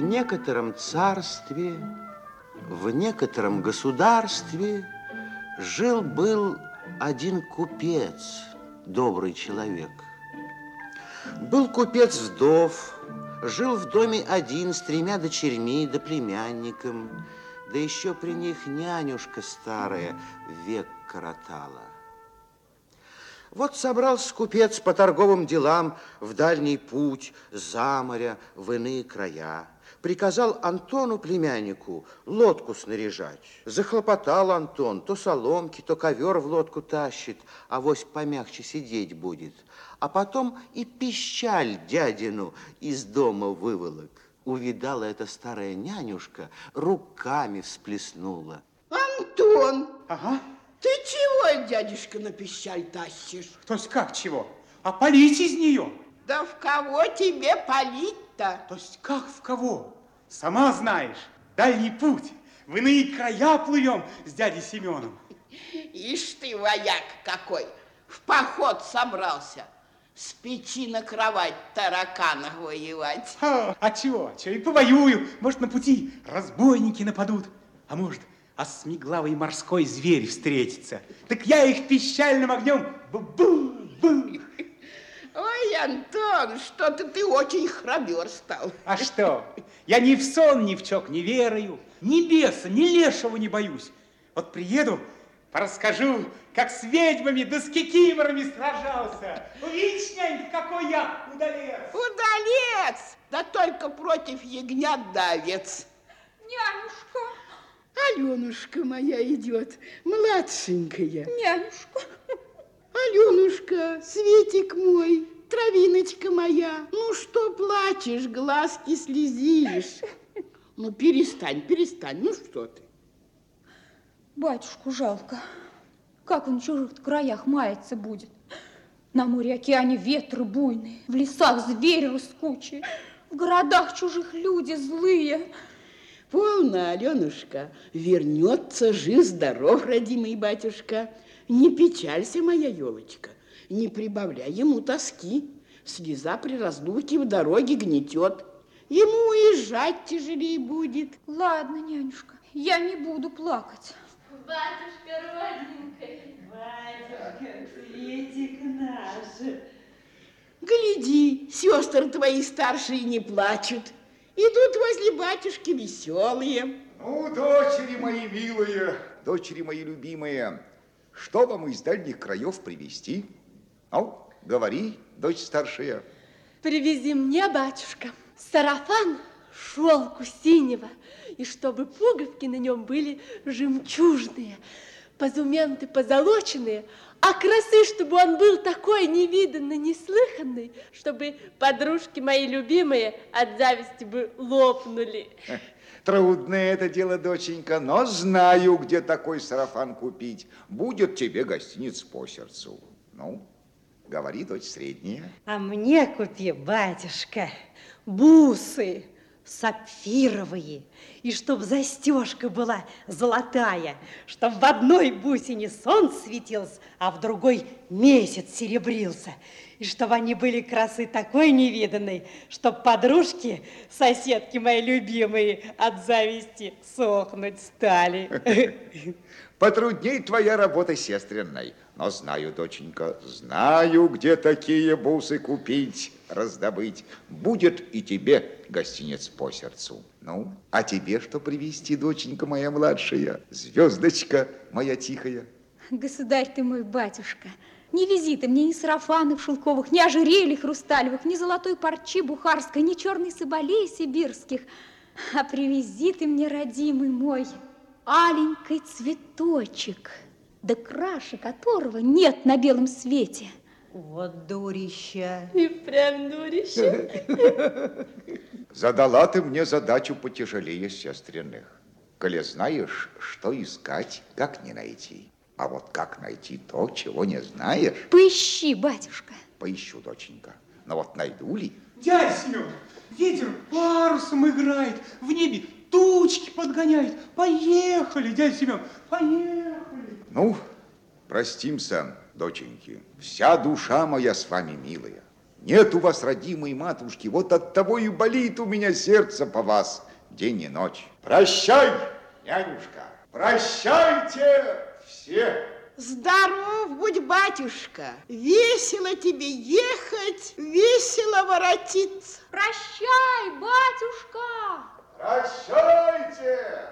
некотором царстве, в некотором государстве жил-был один купец, добрый человек. Был купец вдов, жил в доме один с тремя дочерьми да племянником, да еще при них нянюшка старая век коротала. Вот собрался купец по торговым делам в дальний путь, за моря, в иные края. Приказал Антону, племяннику, лодку снаряжать. Захлопотал Антон, то соломки, то ковер в лодку тащит, а вось помягче сидеть будет. А потом и пищаль дядину из дома выволок. Увидала эта старая нянюшка, руками всплеснула. Антон! Ага. Ты чего, дядюшка, на пищаль тащишь? То есть как чего? А полить из нее? Да в кого тебе полить-то? То есть как в кого? Сама знаешь, дальний путь. В иные края плывем с дядей Семеном. Ишь ты, вояк какой, в поход собрался. С печи на кровать тараканах воевать. А, а чего? Чего и повоюю. Может, на пути разбойники нападут. А может, а смеглавый морской зверь встретится. Так я их пищальным огнем бу-бу-бу. Антон, что-то ты очень храбер стал. А что? Я ни в сон, ни в чок не верую, ни беса, ни лешего не боюсь. Вот приеду, расскажу, как с ведьмами да с кикиморами сражался. Увидишь, нянька, какой я удалец. Удалец! Да только против ягнят давец. Нянюшка, Аленушка моя идет, младшенькая. нянюшка, Аленушка, Светик мой, травиночка моя, ну что плачешь, глазки слезишь? Ну перестань, перестань, ну что ты? батюшку жалко. Как он в чужих краях маяться будет? На море океане ветры буйные, в лесах звери рыскучие, в городах чужих люди злые. Полно, Аленушка, вернется жив-здоров, родимый батюшка. Не печалься, моя елочка, не прибавляй ему тоски. Слеза при разлуке в дороге гнетет. Ему уезжать тяжелее будет. Ладно, нянюшка, я не буду плакать. Батюшка родненький. Батюшка, Светик наш. Гляди, сестры твои старшие не плачут. Идут возле батюшки веселые. Ну, дочери мои милые, дочери мои любимые, что вам из дальних краев привезти? Ну, говори, дочь старшая. Привези мне, батюшка, сарафан шелку синего, и чтобы пуговки на нем были жемчужные, позументы позолоченные, а красы, чтобы он был такой невиданный, неслыханный, чтобы подружки мои любимые от зависти бы лопнули. Трудное это дело, доченька, но знаю, где такой сарафан купить. Будет тебе гостиниц по сердцу. Ну, говори, дочь средняя. А мне купи, батюшка, бусы сапфировые, и чтоб застежка была золотая, чтоб в одной бусине солнце светился, а в другой месяц серебрился, и чтобы они были красы такой невиданной, чтоб подружки, соседки мои любимые, от зависти сохнуть стали. Потрудней твоя работа сестренной. Но знаю, доченька, знаю, где такие бусы купить, раздобыть. Будет и тебе гостинец по сердцу. Ну, а тебе что привезти, доченька моя младшая? Звездочка моя тихая. Государь ты мой, батюшка, не вези ты мне ни сарафанов шелковых, ни ожерелий хрусталевых, ни золотой парчи бухарской, ни черной соболей сибирских, а привези ты мне, родимый мой, аленький цветочек, да краше которого нет на белом свете. Вот дурища. И прям дурище. Задала ты мне задачу потяжелее сестренных. Коли знаешь, что искать, как не найти. А вот как найти то, чего не знаешь, Поищи, батюшка. поищу, доченька. Но вот найду ли? Дядя Семен, ветер парусом играет, в небе тучки подгоняет. Поехали, дядя Семен, поехали. Ну, простимся, доченьки. Вся душа моя с вами, милая. Нет у вас родимой матушки, вот от того и болит у меня сердце по вас день и ночь. Прощай, нянюшка, прощайте все. Здоров будь, батюшка. Весело тебе ехать, весело воротиться. Прощай, батюшка! Прощайте.